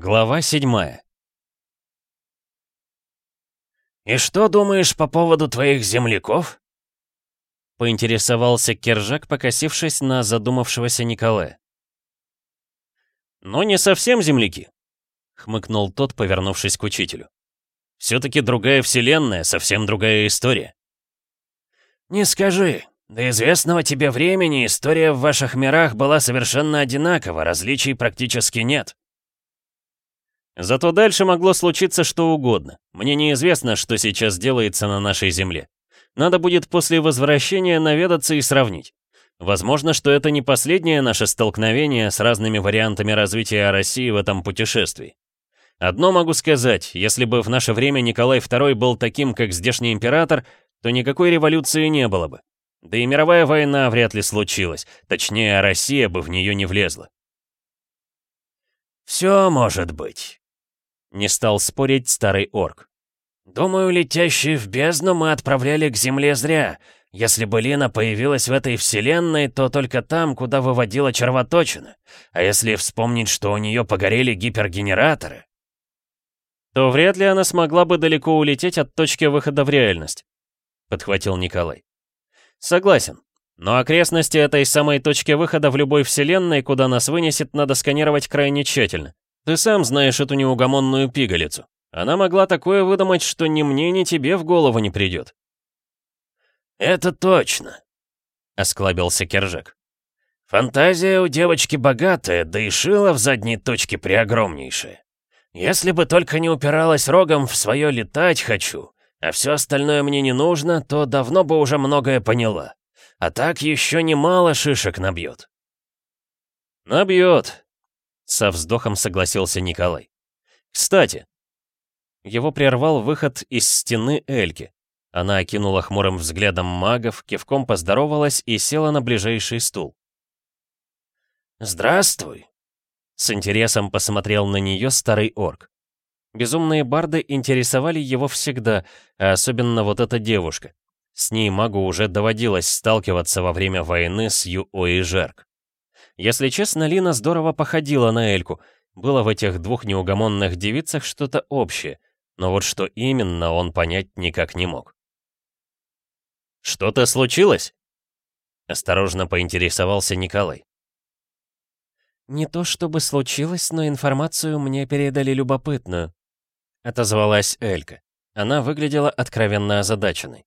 Глава седьмая. «И что думаешь по поводу твоих земляков?» Поинтересовался Кержак, покосившись на задумавшегося Николая. «Но не совсем земляки», — хмыкнул тот, повернувшись к учителю. «Все-таки другая вселенная, совсем другая история». «Не скажи. До известного тебе времени история в ваших мирах была совершенно одинакова, различий практически нет». Зато дальше могло случиться что угодно. Мне неизвестно, что сейчас делается на нашей Земле. Надо будет после возвращения наведаться и сравнить. Возможно, что это не последнее наше столкновение с разными вариантами развития России в этом путешествии. Одно могу сказать, если бы в наше время Николай II был таким, как здешний император, то никакой революции не было бы. Да и мировая война вряд ли случилась, точнее, Россия бы в нее не влезла. «Все может быть», не стал спорить старый орк. «Думаю, летящие в бездну мы отправляли к Земле зря. Если бы Лина появилась в этой вселенной, то только там, куда выводила червоточина. А если вспомнить, что у нее погорели гипергенераторы...» «То вряд ли она смогла бы далеко улететь от точки выхода в реальность», — подхватил Николай. «Согласен. Но окрестности этой самой точки выхода в любой вселенной, куда нас вынесет, надо сканировать крайне тщательно. Ты сам знаешь эту неугомонную пигалицу. Она могла такое выдумать, что ни мне, ни тебе в голову не придет. «Это точно», — осклабился Кержак. «Фантазия у девочки богатая, да и шила в задней точке преогромнейшая. Если бы только не упиралась рогом в свое летать хочу, а все остальное мне не нужно, то давно бы уже многое поняла. А так еще немало шишек набьет». «Набьет», со вздохом согласился Николай. «Кстати!» Его прервал выход из стены Эльки. Она окинула хмурым взглядом магов, кивком поздоровалась и села на ближайший стул. «Здравствуй!» С интересом посмотрел на нее старый орк. Безумные барды интересовали его всегда, а особенно вот эта девушка. С ней магу уже доводилось сталкиваться во время войны с Юо и Жерк. Если честно, Лина здорово походила на Эльку. Было в этих двух неугомонных девицах что-то общее, но вот что именно он понять никак не мог. «Что-то случилось?» Осторожно поинтересовался Николай. «Не то чтобы случилось, но информацию мне передали любопытную», — отозвалась Элька. Она выглядела откровенно озадаченной.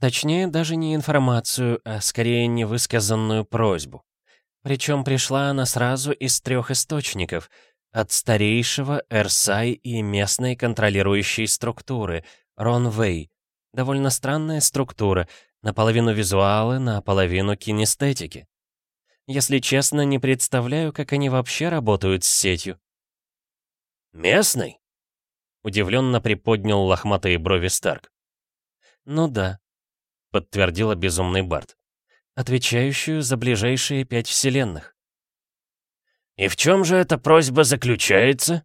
Точнее, даже не информацию, а скорее невысказанную просьбу. Причем пришла она сразу из трех источников. От старейшего, Эрсай и местной контролирующей структуры, Ронвей. Довольно странная структура, наполовину визуалы, наполовину кинестетики. Если честно, не представляю, как они вообще работают с сетью. «Местный?» — удивленно приподнял лохматые брови Старк. «Ну да», — подтвердила безумный Барт отвечающую за ближайшие пять вселенных. «И в чем же эта просьба заключается?»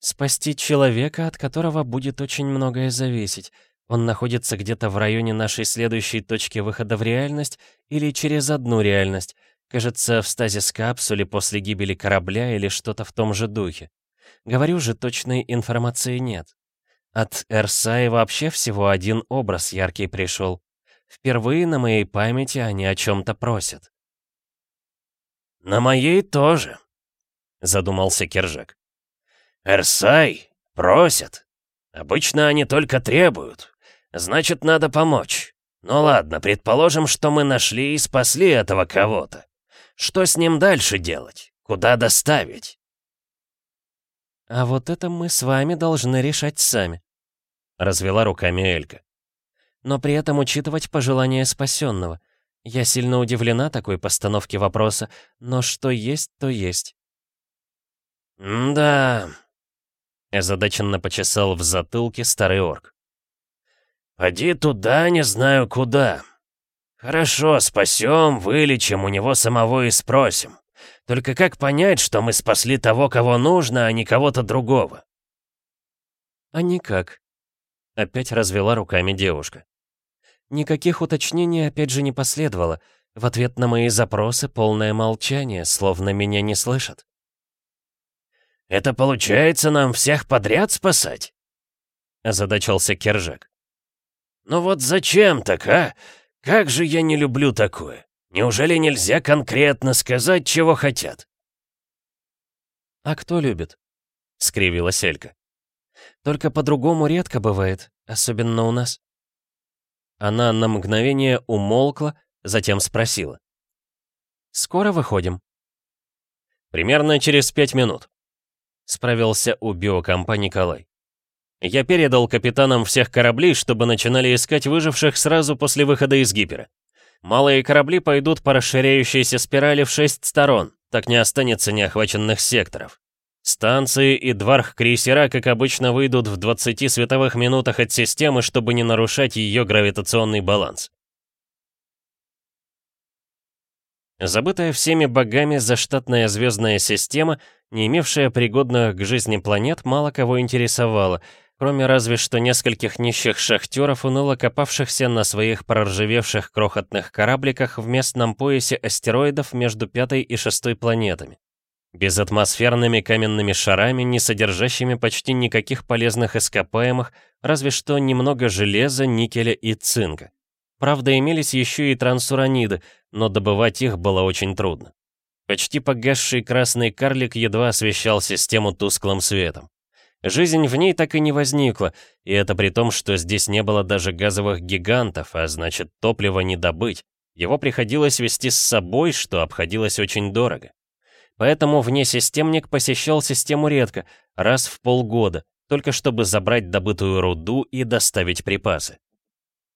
«Спасти человека, от которого будет очень многое зависеть. Он находится где-то в районе нашей следующей точки выхода в реальность или через одну реальность. Кажется, в стазис-капсуле после гибели корабля или что-то в том же духе. Говорю же, точной информации нет. От Эрсаи вообще всего один образ яркий пришел. Впервые на моей памяти они о чем-то просят. «На моей тоже», — задумался Кержак. «Эрсай, просят. Обычно они только требуют. Значит, надо помочь. Ну ладно, предположим, что мы нашли и спасли этого кого-то. Что с ним дальше делать? Куда доставить?» «А вот это мы с вами должны решать сами», — развела руками Элька но при этом учитывать пожелания спасенного. Я сильно удивлена такой постановке вопроса, но что есть, то есть. «Да...» — озадаченно почесал в затылке старый орк. «Поди туда, не знаю куда. Хорошо, спасем, вылечим, у него самого и спросим. Только как понять, что мы спасли того, кого нужно, а не кого-то другого?» «А никак», — опять развела руками девушка. Никаких уточнений опять же не последовало. В ответ на мои запросы полное молчание, словно меня не слышат. Это получается нам всех подряд спасать?» Озадачился Кержак. «Ну вот зачем так, а? Как же я не люблю такое? Неужели нельзя конкретно сказать, чего хотят?» «А кто любит?» — скривилась Элька. «Только по-другому редко бывает, особенно у нас». Она на мгновение умолкла, затем спросила. «Скоро выходим?» «Примерно через пять минут», — справился у биокомпа Николай. «Я передал капитанам всех кораблей, чтобы начинали искать выживших сразу после выхода из гипера. Малые корабли пойдут по расширяющейся спирали в шесть сторон, так не останется неохваченных секторов. Станции и дварх-крейсера, как обычно, выйдут в 20 световых минутах от системы, чтобы не нарушать ее гравитационный баланс. Забытая всеми богами заштатная звездная система, не имевшая пригодных к жизни планет, мало кого интересовала, кроме разве что нескольких нищих шахтеров, уныло копавшихся на своих проржавевших крохотных корабликах в местном поясе астероидов между пятой и шестой планетами безатмосферными каменными шарами, не содержащими почти никаких полезных ископаемых, разве что немного железа, никеля и цинка. Правда, имелись еще и трансураниды, но добывать их было очень трудно. Почти погасший красный карлик едва освещал систему тусклым светом. Жизнь в ней так и не возникла, и это при том, что здесь не было даже газовых гигантов, а значит, топлива не добыть. Его приходилось вести с собой, что обходилось очень дорого. Поэтому внесистемник посещал систему редко, раз в полгода, только чтобы забрать добытую руду и доставить припасы.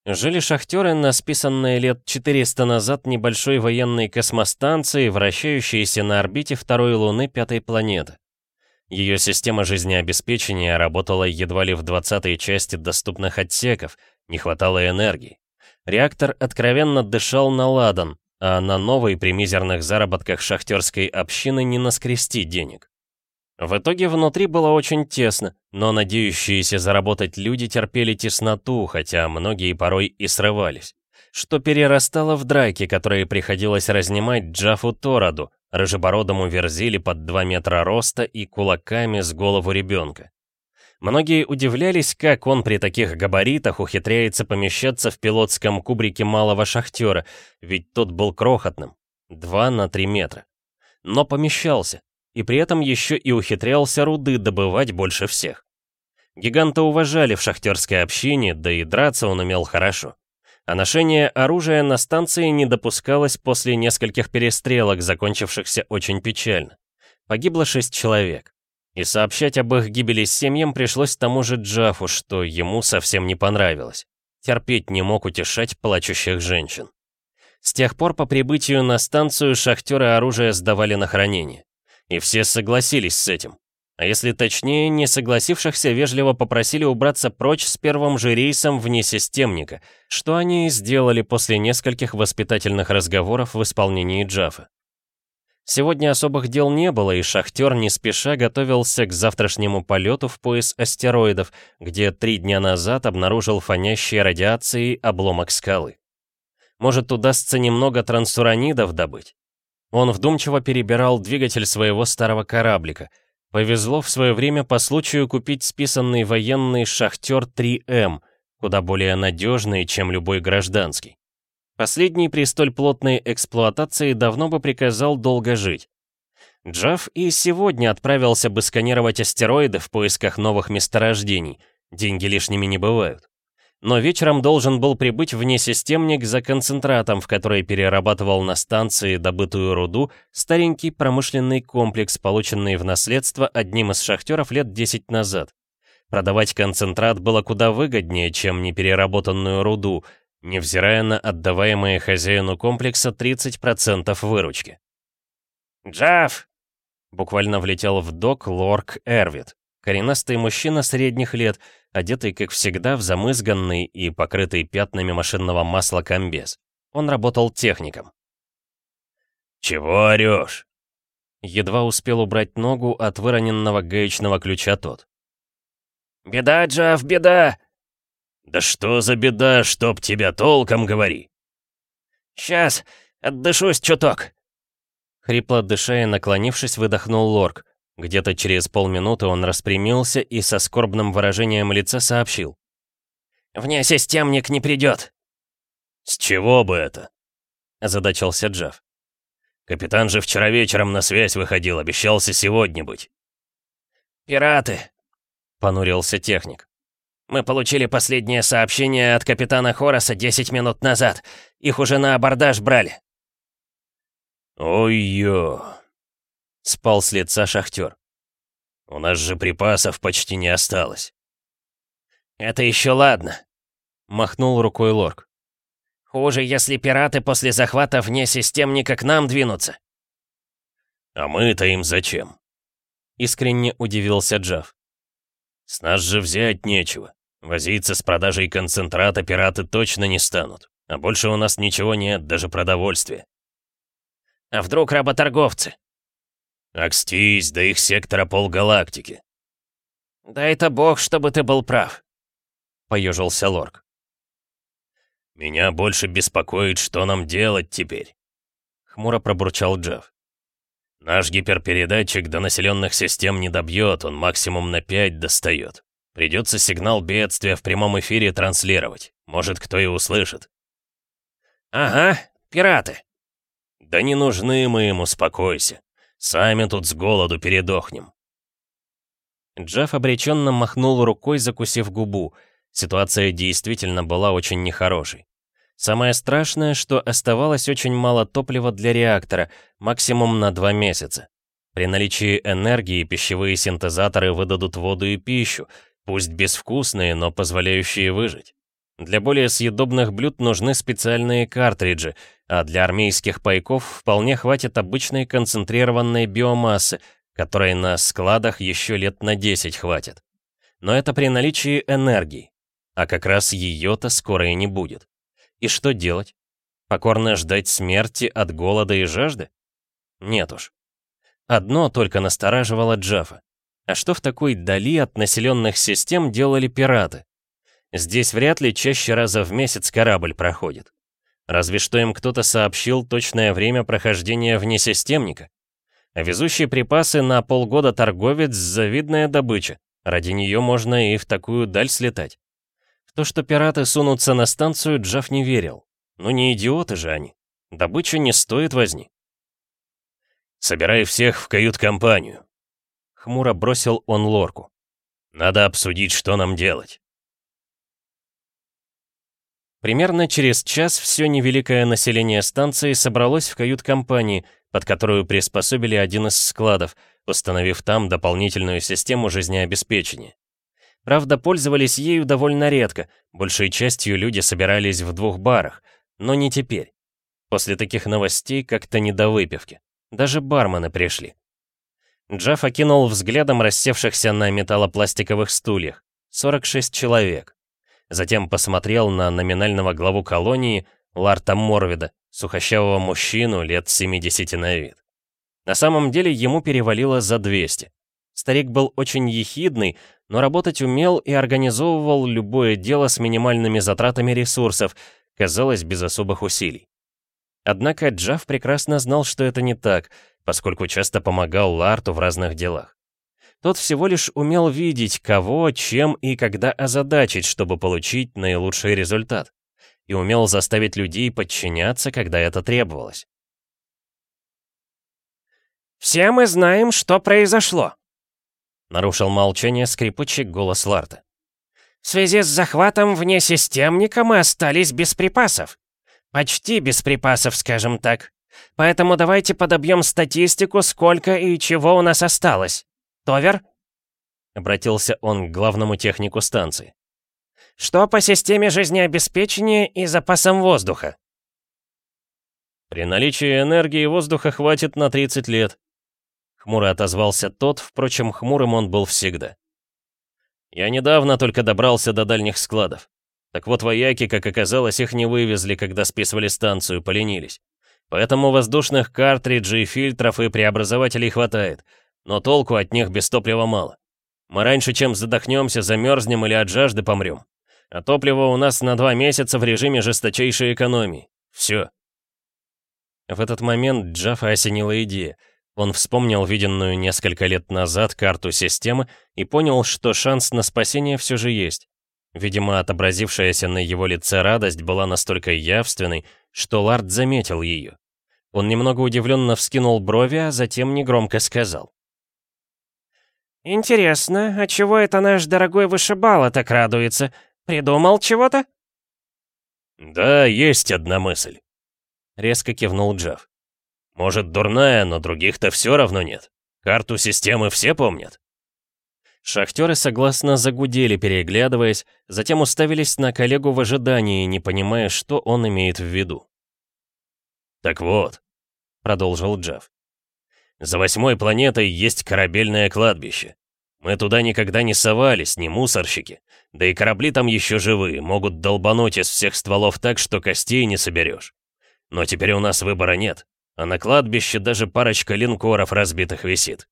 Жили шахтеры на списанной лет 400 назад небольшой военной космостанции, вращающейся на орбите второй Луны пятой планеты. Ее система жизнеобеспечения работала едва ли в 20-й части доступных отсеков, не хватало энергии. Реактор откровенно дышал на ладан, а на новой при мизерных заработках шахтерской общины не наскрести денег. В итоге внутри было очень тесно, но надеющиеся заработать люди терпели тесноту, хотя многие порой и срывались. Что перерастало в драки, которые приходилось разнимать Джафу Тораду, рыжебородому верзили под 2 метра роста и кулаками с голову ребенка. Многие удивлялись, как он при таких габаритах ухитряется помещаться в пилотском кубрике малого шахтера, ведь тот был крохотным, 2 на 3 метра. Но помещался, и при этом еще и ухитрялся руды добывать больше всех. Гиганта уважали в шахтерской общине, да и драться он умел хорошо. А ношение оружия на станции не допускалось после нескольких перестрелок, закончившихся очень печально. Погибло шесть человек. И сообщать об их гибели семьям пришлось тому же Джафу, что ему совсем не понравилось. Терпеть не мог утешать плачущих женщин. С тех пор по прибытию на станцию шахтеры оружие сдавали на хранение. И все согласились с этим. А если точнее, не согласившихся вежливо попросили убраться прочь с первым же рейсом вне системника, что они и сделали после нескольких воспитательных разговоров в исполнении Джафа. Сегодня особых дел не было, и шахтер не спеша готовился к завтрашнему полету в пояс астероидов, где три дня назад обнаружил фонящие радиацией обломок скалы. Может, удастся немного трансуранидов добыть? Он вдумчиво перебирал двигатель своего старого кораблика. Повезло в свое время по случаю купить списанный военный шахтер 3М, куда более надежный, чем любой гражданский. Последний при столь плотной эксплуатации давно бы приказал долго жить. Джаф и сегодня отправился бы сканировать астероиды в поисках новых месторождений. Деньги лишними не бывают. Но вечером должен был прибыть внесистемник за концентратом, в который перерабатывал на станции добытую руду старенький промышленный комплекс, полученный в наследство одним из шахтеров лет 10 назад. Продавать концентрат было куда выгоднее, чем непереработанную руду, невзирая на отдаваемые хозяину комплекса 30% выручки. «Джаф!» Буквально влетел в док Лорк Эрвит, коренастый мужчина средних лет, одетый, как всегда, в замызганный и покрытый пятнами машинного масла комбез. Он работал техником. «Чего орёшь?» Едва успел убрать ногу от выроненного гаечного ключа тот. «Беда, Джаф, беда!» «Да что за беда, чтоб тебя толком говори!» «Сейчас, отдышусь чуток!» Хрипло дыша и наклонившись, выдохнул Лорк. Где-то через полминуты он распрямился и со скорбным выражением лица сообщил. «Внесистемник не придет». «С чего бы это?» — озадачился Джефф. «Капитан же вчера вечером на связь выходил, обещался сегодня быть». «Пираты», — понурился техник. «Мы получили последнее сообщение от капитана Хораса 10 минут назад. Их уже на абордаж брали». «Ой-ё!» — спал с лица шахтер. «У нас же припасов почти не осталось». «Это еще ладно», — махнул рукой Лорк. «Хуже, если пираты после захвата вне системника к нам двинутся». «А мы-то им зачем?» — искренне удивился Джав. «С нас же взять нечего. Возиться с продажей концентрата пираты точно не станут. А больше у нас ничего нет, даже продовольствия». «А вдруг работорговцы?» «Акстись, до их сектора полгалактики». «Да это бог, чтобы ты был прав», поежился Лорк. «Меня больше беспокоит, что нам делать теперь», — хмуро пробурчал Джефф. «Наш гиперпередатчик до населенных систем не добьет, он максимум на 5 достает. Придется сигнал бедствия в прямом эфире транслировать. Может, кто и услышит». «Ага, пираты». «Да не нужны мы им, успокойся. Сами тут с голоду передохнем». Джефф обреченно махнул рукой, закусив губу — Ситуация действительно была очень нехорошей. Самое страшное, что оставалось очень мало топлива для реактора, максимум на два месяца. При наличии энергии пищевые синтезаторы выдадут воду и пищу, пусть безвкусные, но позволяющие выжить. Для более съедобных блюд нужны специальные картриджи, а для армейских пайков вполне хватит обычной концентрированной биомассы, которой на складах еще лет на 10 хватит. Но это при наличии энергии. А как раз ее-то скоро и не будет. И что делать? Покорно ждать смерти от голода и жажды? Нет уж. Одно только настораживало Джафа. А что в такой дали от населенных систем делали пираты? Здесь вряд ли чаще раза в месяц корабль проходит. Разве что им кто-то сообщил точное время прохождения внесистемника. А везущие припасы на полгода торговец — завидная добыча. Ради нее можно и в такую даль слетать то, что пираты сунутся на станцию, Джав не верил. Но не идиоты же они. Добыча не стоит возни. «Собирай всех в кают-компанию», — хмуро бросил он лорку. «Надо обсудить, что нам делать». Примерно через час все невеликое население станции собралось в кают-компании, под которую приспособили один из складов, установив там дополнительную систему жизнеобеспечения. Правда, пользовались ею довольно редко, большей частью люди собирались в двух барах, но не теперь. После таких новостей как-то не до выпивки. Даже бармены пришли. Джафф окинул взглядом рассевшихся на металлопластиковых стульях. 46 человек. Затем посмотрел на номинального главу колонии Ларта Морвида, сухощавого мужчину лет 70 на вид. На самом деле ему перевалило за 200. Старик был очень ехидный, но работать умел и организовывал любое дело с минимальными затратами ресурсов, казалось, без особых усилий. Однако Джав прекрасно знал, что это не так, поскольку часто помогал Ларту в разных делах. Тот всего лишь умел видеть, кого, чем и когда озадачить, чтобы получить наилучший результат. И умел заставить людей подчиняться, когда это требовалось. «Все мы знаем, что произошло», Нарушил молчание скрипучий голос Ларта. В связи с захватом внесистемника мы остались без припасов. Почти без припасов, скажем так. Поэтому давайте подобьем статистику, сколько и чего у нас осталось. Товер?» Обратился он к главному технику станции. «Что по системе жизнеобеспечения и запасам воздуха?» «При наличии энергии воздуха хватит на 30 лет», Хмуро отозвался тот, впрочем, хмурым он был всегда. Я недавно только добрался до дальних складов. Так вот, вояки, как оказалось, их не вывезли, когда списывали станцию, поленились. Поэтому воздушных картриджей, фильтров и преобразователей хватает, но толку от них без топлива мало. Мы раньше, чем задохнемся, замерзнем или от жажды помрем. А топливо у нас на два месяца в режиме жесточайшей экономии. Все. В этот момент Джафа осенила идея — Он вспомнил виденную несколько лет назад карту системы и понял, что шанс на спасение все же есть. Видимо, отобразившаяся на его лице радость была настолько явственной, что Лард заметил ее. Он немного удивленно вскинул брови, а затем негромко сказал. «Интересно, а чего это наш дорогой вышибала так радуется? Придумал чего-то?» «Да, есть одна мысль», — резко кивнул Джефф. «Может, дурная, но других-то все равно нет. Карту системы все помнят». Шахтеры согласно загудели, переглядываясь, затем уставились на коллегу в ожидании, не понимая, что он имеет в виду. «Так вот», — продолжил Джефф, «за восьмой планетой есть корабельное кладбище. Мы туда никогда не совались, ни мусорщики. Да и корабли там еще живые, могут долбануть из всех стволов так, что костей не соберешь. Но теперь у нас выбора нет, а на кладбище даже парочка линкоров разбитых висит.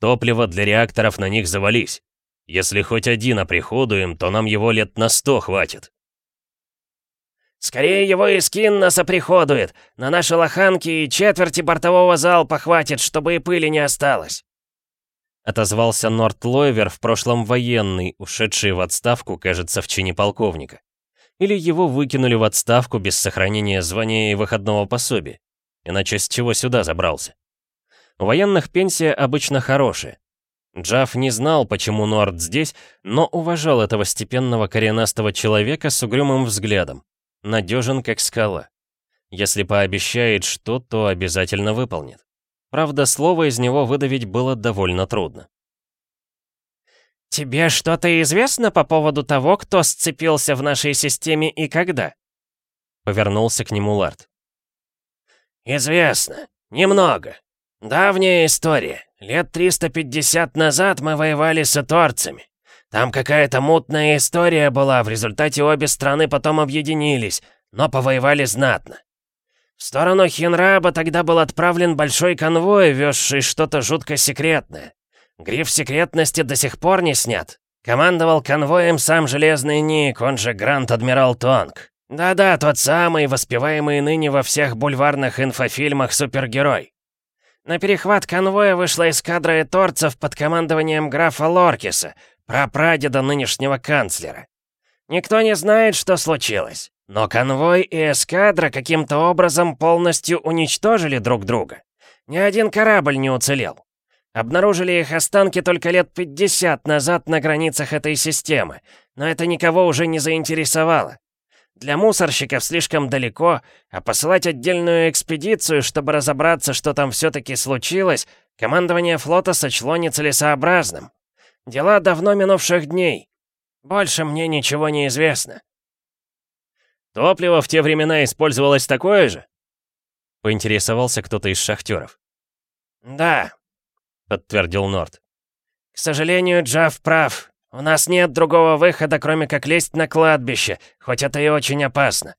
Топливо для реакторов на них завались. Если хоть один оприходуем, то нам его лет на сто хватит. «Скорее его и скин нас оприходует. На наши лоханки и четверти бортового залпа хватит, чтобы и пыли не осталось». Отозвался Норт Лойвер, в прошлом военный, ушедший в отставку, кажется, в чине полковника. Или его выкинули в отставку без сохранения звания и выходного пособия. Иначе с чего сюда забрался? У военных пенсия обычно хорошая. Джафф не знал, почему Норд здесь, но уважал этого степенного коренастого человека с угрюмым взглядом. Надежен, как скала. Если пообещает что, то обязательно выполнит. Правда, слово из него выдавить было довольно трудно. «Тебе что-то известно по поводу того, кто сцепился в нашей системе и когда?» Повернулся к нему Лард. «Известно. Немного. Давняя история. Лет 350 назад мы воевали с эторцами. Там какая-то мутная история была, в результате обе страны потом объединились, но повоевали знатно. В сторону Хинраба тогда был отправлен большой конвой, везший что-то жутко секретное. Гриф секретности до сих пор не снят. Командовал конвоем сам Железный Ник, он же Гранд-Адмирал Тонг. Да-да, тот самый, воспеваемый ныне во всех бульварных инфофильмах супергерой. На перехват конвоя вышла эскадра эторцев под командованием графа Лоркиса, прапрадеда нынешнего канцлера. Никто не знает, что случилось. Но конвой и эскадра каким-то образом полностью уничтожили друг друга. Ни один корабль не уцелел. Обнаружили их останки только лет 50 назад на границах этой системы, но это никого уже не заинтересовало. Для мусорщиков слишком далеко, а посылать отдельную экспедицию, чтобы разобраться, что там все-таки случилось, командование флота сочло нецелесообразным. Дела давно минувших дней. Больше мне ничего не известно. «Топливо в те времена использовалось такое же?» Поинтересовался кто-то из шахтеров. «Да», — подтвердил Норд. «К сожалению, Джав прав. У нас нет другого выхода, кроме как лезть на кладбище, хоть это и очень опасно.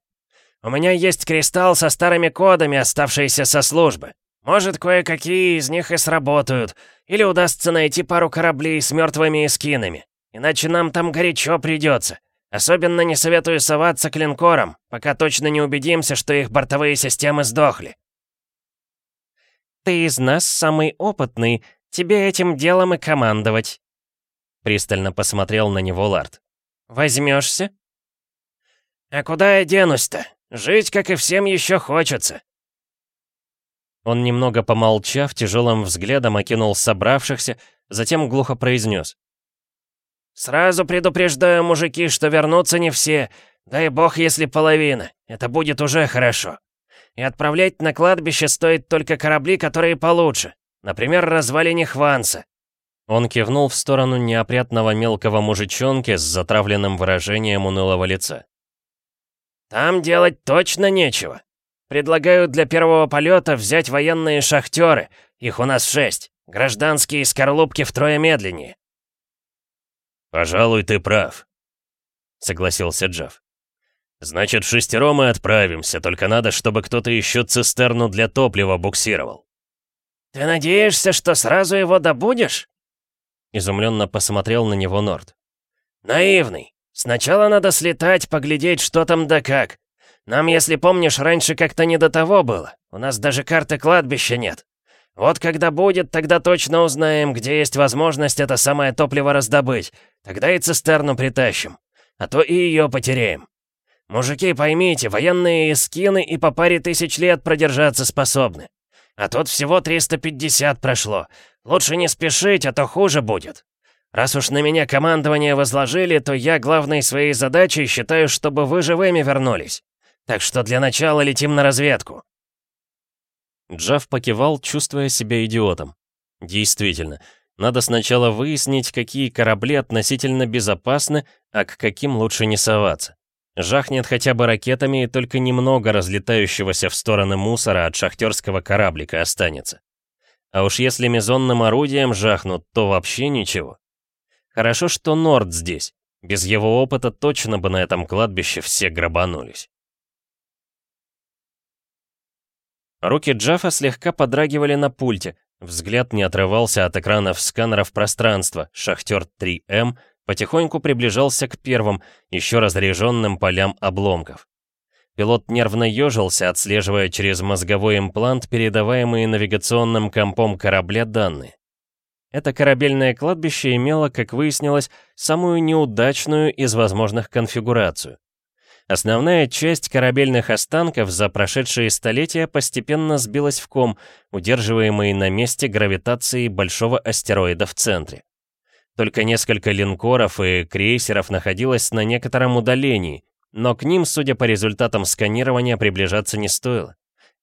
У меня есть кристалл со старыми кодами, оставшиеся со службы. Может, кое-какие из них и сработают, или удастся найти пару кораблей с мертвыми эскинами. Иначе нам там горячо придется. Особенно не советую соваться линкорам, пока точно не убедимся, что их бортовые системы сдохли. «Ты из нас самый опытный, тебе этим делом и командовать», — пристально посмотрел на него Лард. «Возьмешься?» «А куда я денусь-то? Жить, как и всем, еще хочется». Он немного помолчав, тяжелым взглядом окинул собравшихся, затем глухо произнес. «Сразу предупреждаю, мужики, что вернутся не все. Дай бог, если половина. Это будет уже хорошо. И отправлять на кладбище стоит только корабли, которые получше. Например, развалине Хванса». Он кивнул в сторону неопрятного мелкого мужичонки с затравленным выражением унылого лица. «Там делать точно нечего. Предлагаю для первого полета взять военные шахтеры. Их у нас шесть. Гражданские скорлупки втрое медленнее. «Пожалуй, ты прав», — согласился Джефф. «Значит, шестером мы отправимся, только надо, чтобы кто-то еще цистерну для топлива буксировал». «Ты надеешься, что сразу его добудешь?» Изумленно посмотрел на него Норд. «Наивный. Сначала надо слетать, поглядеть, что там да как. Нам, если помнишь, раньше как-то не до того было. У нас даже карты кладбища нет. Вот когда будет, тогда точно узнаем, где есть возможность это самое топливо раздобыть. Тогда и цистерну притащим. А то и ее потеряем. Мужики, поймите, военные скины и по паре тысяч лет продержаться способны. А тут всего 350 прошло. Лучше не спешить, а то хуже будет. Раз уж на меня командование возложили, то я главной своей задачей считаю, чтобы вы живыми вернулись. Так что для начала летим на разведку». Джав покивал, чувствуя себя идиотом. Действительно, надо сначала выяснить, какие корабли относительно безопасны, а к каким лучше не соваться. Жахнет хотя бы ракетами, и только немного разлетающегося в стороны мусора от шахтерского кораблика останется. А уж если мезонным орудием жахнут, то вообще ничего. Хорошо, что Норд здесь. Без его опыта точно бы на этом кладбище все грабанулись. Руки Джафа слегка подрагивали на пульте, взгляд не отрывался от экранов сканеров пространства, шахтер 3М потихоньку приближался к первым, еще разряженным полям обломков. Пилот нервно ежился, отслеживая через мозговой имплант передаваемые навигационным компом корабля данные. Это корабельное кладбище имело, как выяснилось, самую неудачную из возможных конфигурацию. Основная часть корабельных останков за прошедшие столетия постепенно сбилась в ком, удерживаемый на месте гравитацией большого астероида в центре. Только несколько линкоров и крейсеров находилось на некотором удалении, но к ним, судя по результатам сканирования, приближаться не стоило.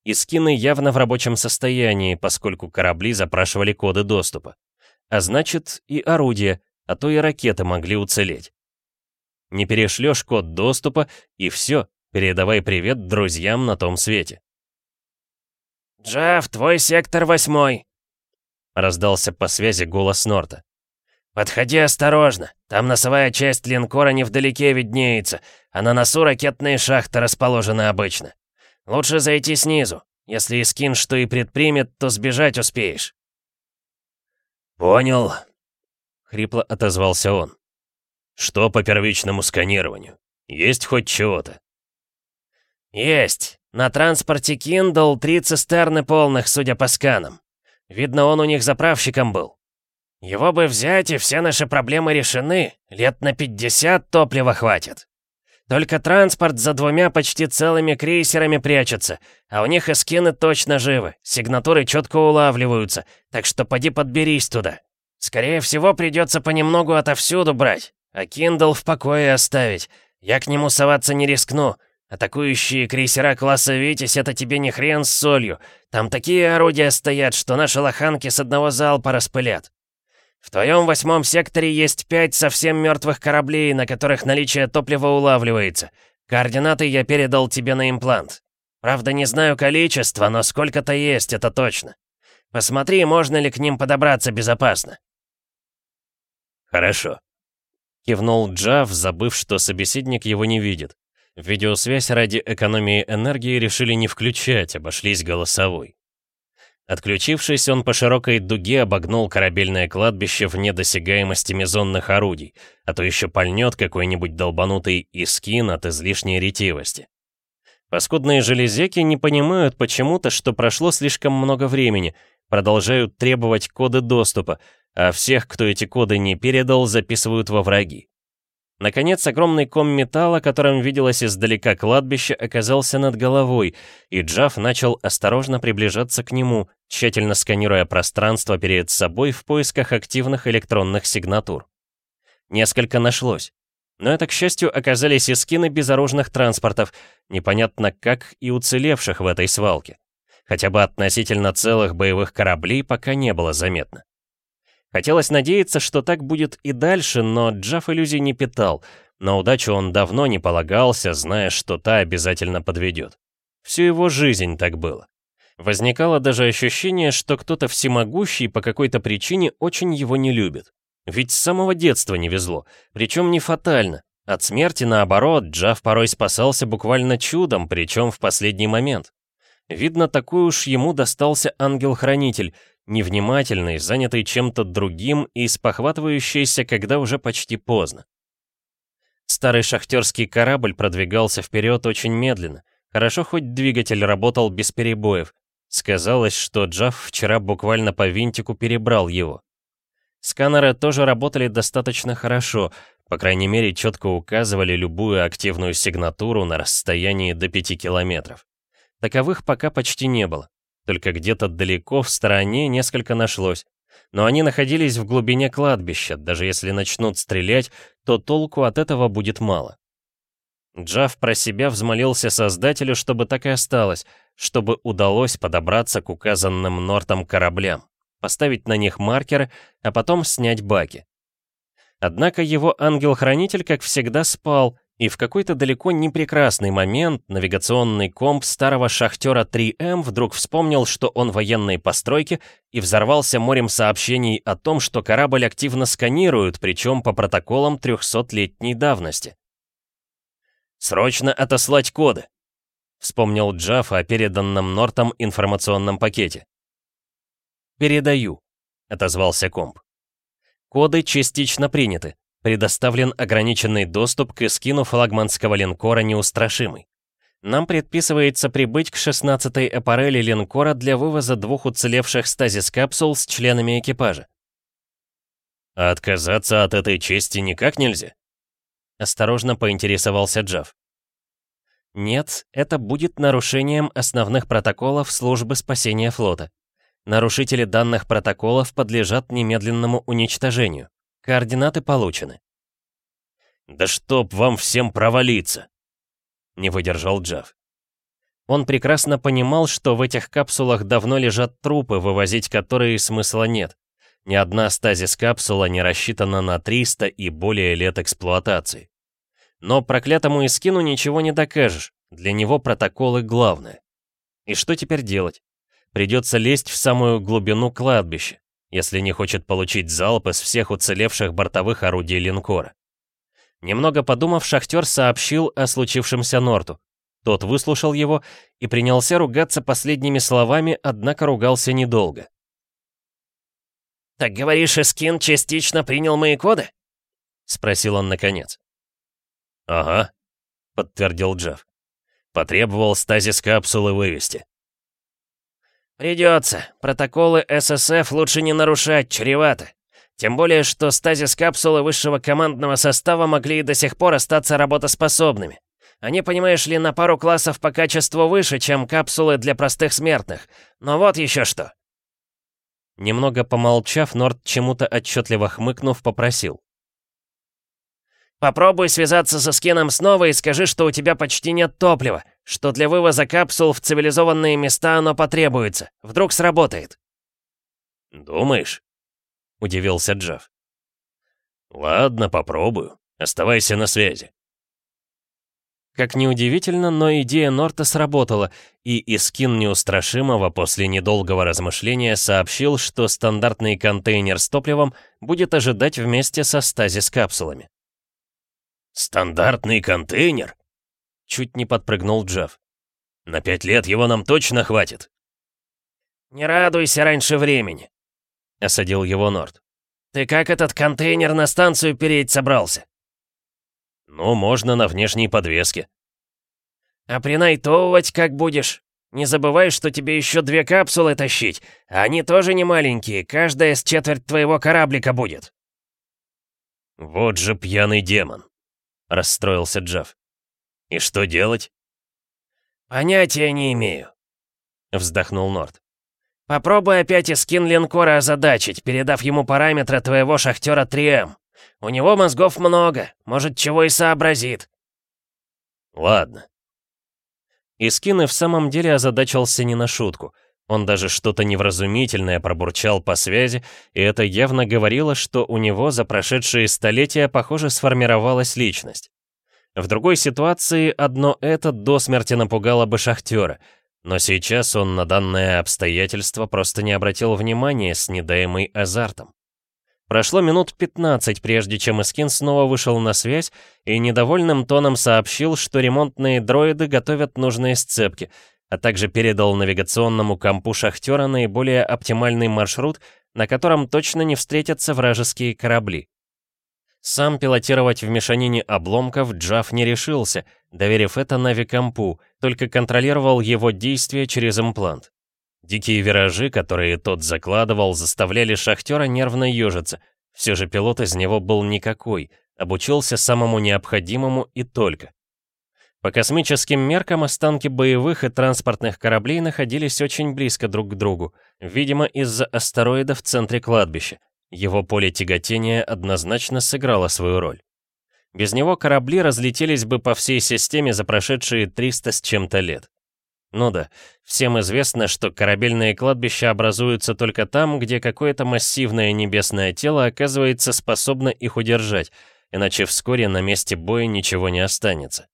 Искины явно в рабочем состоянии, поскольку корабли запрашивали коды доступа. А значит, и орудия, а то и ракеты могли уцелеть. Не перешлешь код доступа, и все, передавай привет друзьям на том свете. «Джефф, твой сектор восьмой!» Раздался по связи голос Норта. «Подходи осторожно, там носовая часть линкора невдалеке виднеется, а на носу ракетные шахты расположены обычно. Лучше зайти снизу, если Искин что и предпримет, то сбежать успеешь». «Понял», — хрипло отозвался он. Что по первичному сканированию? Есть хоть чего-то? Есть. На транспорте Kindle три цистерны полных, судя по сканам. Видно, он у них заправщиком был. Его бы взять, и все наши проблемы решены. Лет на 50 топлива хватит. Только транспорт за двумя почти целыми крейсерами прячется, а у них эскины точно живы, сигнатуры четко улавливаются, так что поди подберись туда. Скорее всего, придется понемногу отовсюду брать. А Киндл в покое оставить. Я к нему соваться не рискну. Атакующие крейсера класса «Витязь» — это тебе не хрен с солью. Там такие орудия стоят, что наши лоханки с одного залпа распылят. В твоем восьмом секторе есть пять совсем мертвых кораблей, на которых наличие топлива улавливается. Координаты я передал тебе на имплант. Правда, не знаю количество, но сколько-то есть, это точно. Посмотри, можно ли к ним подобраться безопасно. Хорошо. Кивнул Джав, забыв, что собеседник его не видит. Видеосвязь ради экономии энергии решили не включать, обошлись голосовой. Отключившись, он по широкой дуге обогнул корабельное кладбище вне досягаемости мезонных орудий, а то еще пальнет какой-нибудь долбанутый искин от излишней ретивости. Паскудные железяки не понимают почему-то, что прошло слишком много времени, продолжают требовать коды доступа, а всех, кто эти коды не передал, записывают во враги. Наконец, огромный ком металла, которым виделось издалека кладбище, оказался над головой, и Джав начал осторожно приближаться к нему, тщательно сканируя пространство перед собой в поисках активных электронных сигнатур. Несколько нашлось. Но это, к счастью, оказались эскины безоружных транспортов, непонятно как и уцелевших в этой свалке. Хотя бы относительно целых боевых кораблей пока не было заметно. Хотелось надеяться, что так будет и дальше, но Джаф иллюзий не питал. На удачу он давно не полагался, зная, что та обязательно подведет. Всю его жизнь так было. Возникало даже ощущение, что кто-то всемогущий по какой-то причине очень его не любит. Ведь с самого детства не везло, причем не фатально. От смерти, наоборот, Джав порой спасался буквально чудом, причем в последний момент. Видно, такой уж ему достался ангел-хранитель, невнимательный, занятый чем-то другим и спохватывающийся, когда уже почти поздно. Старый шахтерский корабль продвигался вперед очень медленно. Хорошо, хоть двигатель работал без перебоев. Сказалось, что Джав вчера буквально по винтику перебрал его. Сканеры тоже работали достаточно хорошо, по крайней мере, четко указывали любую активную сигнатуру на расстоянии до 5 километров. Таковых пока почти не было. Только где-то далеко в стороне несколько нашлось. Но они находились в глубине кладбища, даже если начнут стрелять, то толку от этого будет мало. Джав про себя взмолился Создателю, чтобы так и осталось, чтобы удалось подобраться к указанным Нортом кораблям, поставить на них маркеры, а потом снять баки. Однако его ангел-хранитель, как всегда, спал, и в какой-то далеко не прекрасный момент навигационный комп старого шахтера 3М вдруг вспомнил, что он военной постройки, и взорвался морем сообщений о том, что корабль активно сканируют, причем по протоколам 300-летней давности. «Срочно отослать коды!» — вспомнил Джаф о переданном Нортом информационном пакете. «Передаю», — отозвался комп. «Коды частично приняты. Предоставлен ограниченный доступ к эскину флагманского линкора «Неустрашимый». Нам предписывается прибыть к 16-й аппарели линкора для вывоза двух уцелевших стазис-капсул с членами экипажа. А отказаться от этой чести никак нельзя? Осторожно поинтересовался Джав. Нет, это будет нарушением основных протоколов службы спасения флота. Нарушители данных протоколов подлежат немедленному уничтожению. Координаты получены. «Да чтоб вам всем провалиться!» Не выдержал Джав. Он прекрасно понимал, что в этих капсулах давно лежат трупы, вывозить которые смысла нет. Ни одна стазис-капсула не рассчитана на 300 и более лет эксплуатации. Но проклятому Искину ничего не докажешь, для него протоколы главное. И что теперь делать? Придется лезть в самую глубину кладбища, если не хочет получить залп из всех уцелевших бортовых орудий линкора. Немного подумав, шахтер сообщил о случившемся Норту. Тот выслушал его и принялся ругаться последними словами, однако ругался недолго. «Так говоришь, Эскин частично принял мои коды?» — спросил он наконец. «Ага», — подтвердил Джефф. «Потребовал стазис капсулы вывести». «Придется. Протоколы ССФ лучше не нарушать, чревато. Тем более, что стазис капсулы высшего командного состава могли и до сих пор остаться работоспособными. Они, понимаешь ли, на пару классов по качеству выше, чем капсулы для простых смертных. Но вот еще что. Немного помолчав, Норд чему-то отчетливо хмыкнув, попросил. «Попробуй связаться со Скином снова и скажи, что у тебя почти нет топлива, что для вывоза капсул в цивилизованные места оно потребуется. Вдруг сработает». «Думаешь?» — удивился Джефф. «Ладно, попробую. Оставайся на связи». Как ни удивительно, но идея Норта сработала, и Искин Неустрашимого после недолгого размышления сообщил, что стандартный контейнер с топливом будет ожидать вместе со стазис-капсулами. «Стандартный контейнер?» Чуть не подпрыгнул Джефф. «На пять лет его нам точно хватит?» «Не радуйся раньше времени», — осадил его Норт. «Ты как этот контейнер на станцию переть собрался?» «Ну, можно на внешней подвеске». «А принайтовывать как будешь? Не забывай, что тебе еще две капсулы тащить, а они тоже не маленькие, каждая с четверть твоего кораблика будет». «Вот же пьяный демон», — расстроился Джефф. «И что делать?» «Понятия не имею», — вздохнул Норд. «Попробуй опять и скин линкора озадачить, передав ему параметры твоего шахтера 3М. У него мозгов много, может, чего и сообразит». «Ладно». Искин и в самом деле озадачился не на шутку. Он даже что-то невразумительное пробурчал по связи, и это явно говорило, что у него за прошедшие столетия, похоже, сформировалась личность. В другой ситуации одно это до смерти напугало бы шахтера, но сейчас он на данное обстоятельство просто не обратил внимания с недаемой азартом. Прошло минут 15, прежде чем Искин снова вышел на связь и недовольным тоном сообщил, что ремонтные дроиды готовят нужные сцепки, а также передал навигационному компу шахтера наиболее оптимальный маршрут, на котором точно не встретятся вражеские корабли. Сам пилотировать в мешанине обломков Джав не решился, доверив это навикомпу, только контролировал его действия через имплант. Дикие виражи, которые тот закладывал, заставляли шахтера нервно ежиться. Все же пилот из него был никакой, обучился самому необходимому и только. По космическим меркам останки боевых и транспортных кораблей находились очень близко друг к другу, видимо, из-за астероида в центре кладбища. Его поле тяготения однозначно сыграло свою роль. Без него корабли разлетелись бы по всей системе за прошедшие 300 с чем-то лет. Ну да, всем известно, что корабельные кладбища образуются только там, где какое-то массивное небесное тело оказывается способно их удержать, иначе вскоре на месте боя ничего не останется.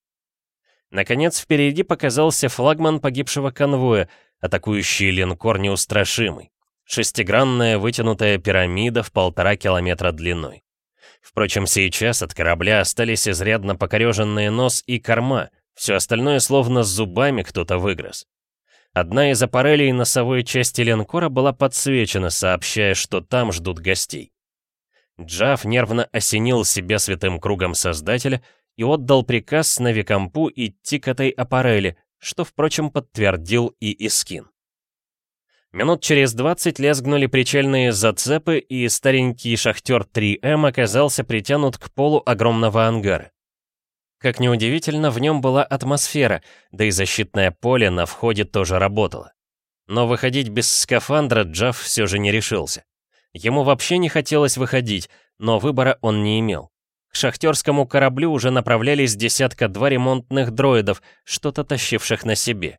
Наконец, впереди показался флагман погибшего конвоя, атакующий линкор неустрашимый. Шестигранная вытянутая пирамида в полтора километра длиной. Впрочем, сейчас от корабля остались изрядно покореженные нос и корма, все остальное словно с зубами кто-то выгрыз. Одна из аппарелей носовой части линкора была подсвечена, сообщая, что там ждут гостей. Джав нервно осенил себя святым кругом Создателя и отдал приказ Навикампу идти к этой аппарели, что, впрочем, подтвердил и Искин. Минут через 20 лезгнули причальные зацепы, и старенький шахтер 3М оказался притянут к полу огромного ангара. Как неудивительно, в нем была атмосфера, да и защитное поле на входе тоже работало. Но выходить без скафандра Джав все же не решился. Ему вообще не хотелось выходить, но выбора он не имел. К шахтерскому кораблю уже направлялись десятка-два ремонтных дроидов, что-то тащивших на себе.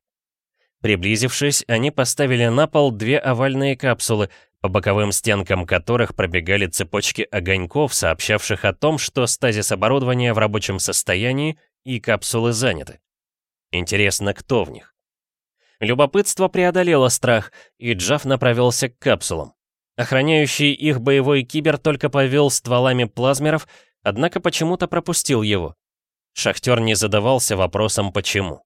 Приблизившись, они поставили на пол две овальные капсулы, по боковым стенкам которых пробегали цепочки огоньков, сообщавших о том, что стазис оборудования в рабочем состоянии и капсулы заняты. Интересно, кто в них? Любопытство преодолело страх, и Джав направился к капсулам. Охраняющий их боевой кибер только повел стволами плазмеров, однако почему-то пропустил его. Шахтер не задавался вопросом «почему?».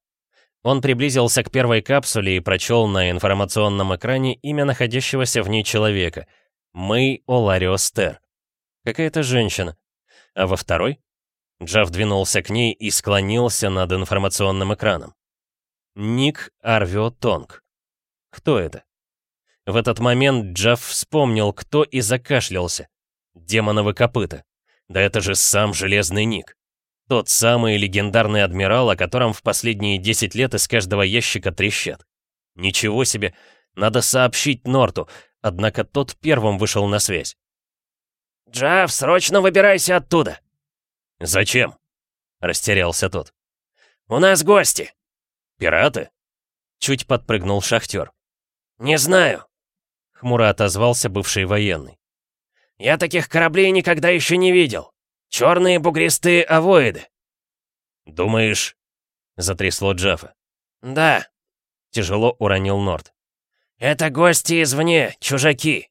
Он приблизился к первой капсуле и прочел на информационном экране имя находящегося в ней человека. Мэй Олариостер. Какая-то женщина. А во второй? Джав двинулся к ней и склонился над информационным экраном. Ник Арвио Тонг. Кто это? В этот момент Джав вспомнил, кто и закашлялся. Демоновы копыта. Да это же сам Железный Ник. Тот самый легендарный адмирал, о котором в последние 10 лет из каждого ящика трещат. Ничего себе, надо сообщить Норту, однако тот первым вышел на связь. «Джав, срочно выбирайся оттуда!» «Зачем?» — растерялся тот. «У нас гости!» «Пираты?» Чуть подпрыгнул шахтер. «Не знаю», — хмуро отозвался бывший военный. Я таких кораблей никогда еще не видел. Черные бугристые авоиды. Думаешь, затрясло Джафа. Да. Тяжело уронил Норд. Это гости извне, чужаки.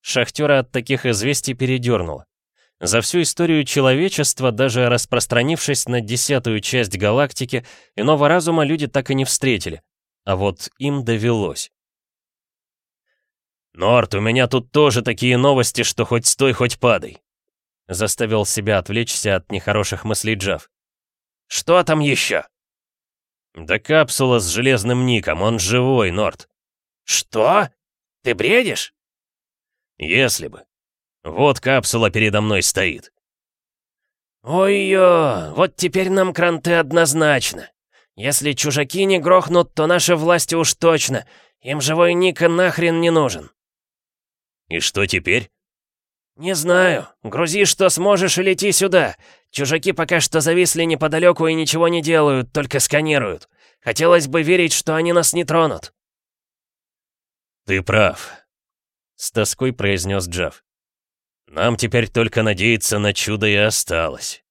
Шахтера от таких известий передернуло. За всю историю человечества, даже распространившись на десятую часть галактики, иного разума люди так и не встретили. А вот им довелось. «Норт, у меня тут тоже такие новости, что хоть стой, хоть падай!» Заставил себя отвлечься от нехороших мыслей Джав. «Что там еще?» «Да капсула с железным ником, он живой, Норт». «Что? Ты бредишь?» «Если бы. Вот капсула передо мной стоит». «Ой-ё, вот теперь нам кранты однозначно. Если чужаки не грохнут, то наши власти уж точно. Им живой Ника нахрен не нужен». «И что теперь?» «Не знаю. Грузи, что сможешь, и лети сюда. Чужаки пока что зависли неподалеку и ничего не делают, только сканируют. Хотелось бы верить, что они нас не тронут». «Ты прав», — с тоской произнес Джав. «Нам теперь только надеяться на чудо и осталось».